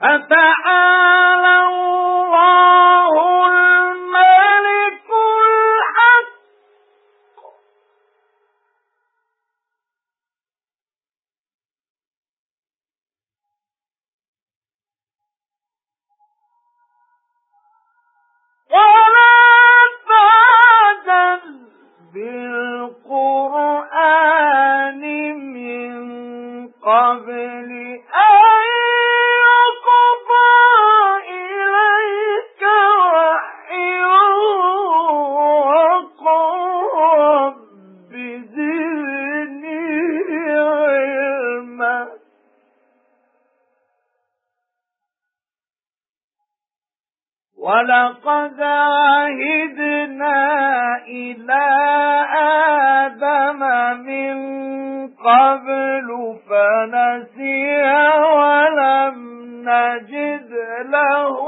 فتعالى الله الملك الحق؟ ولا تعجل بالقرآن من قبل وَلَقَدْ عَهِدْنَا إِلَى آدَمَ مِنْ قَبْلُ فَنَسِيَ وَلَمْ نَجِدْ لَهُ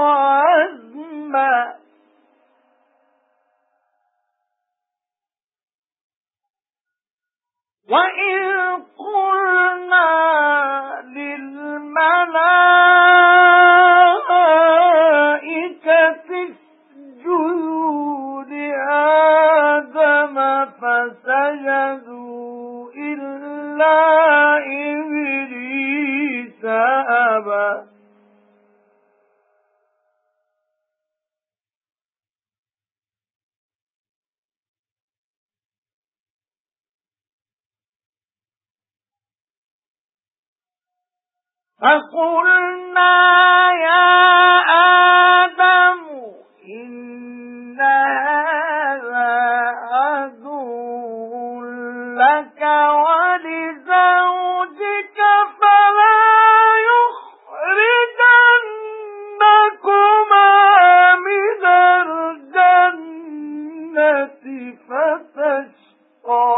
عَزْمًا وَإِذْ فسجدوا إلا إبليس أبى. فقلنا لك ولزوجك فلا يخرجنكما من الجنة فتشقى.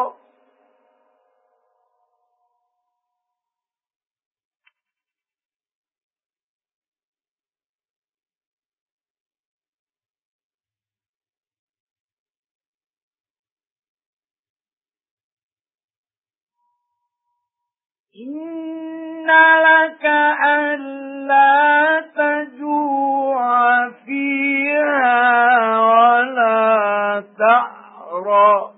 إِنَّ لَكَ أَلَّا تَجُوعَ فِيهَا وَلَا تَعْرَى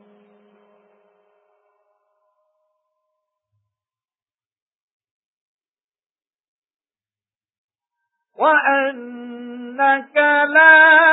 وَأَنَّكَ لَا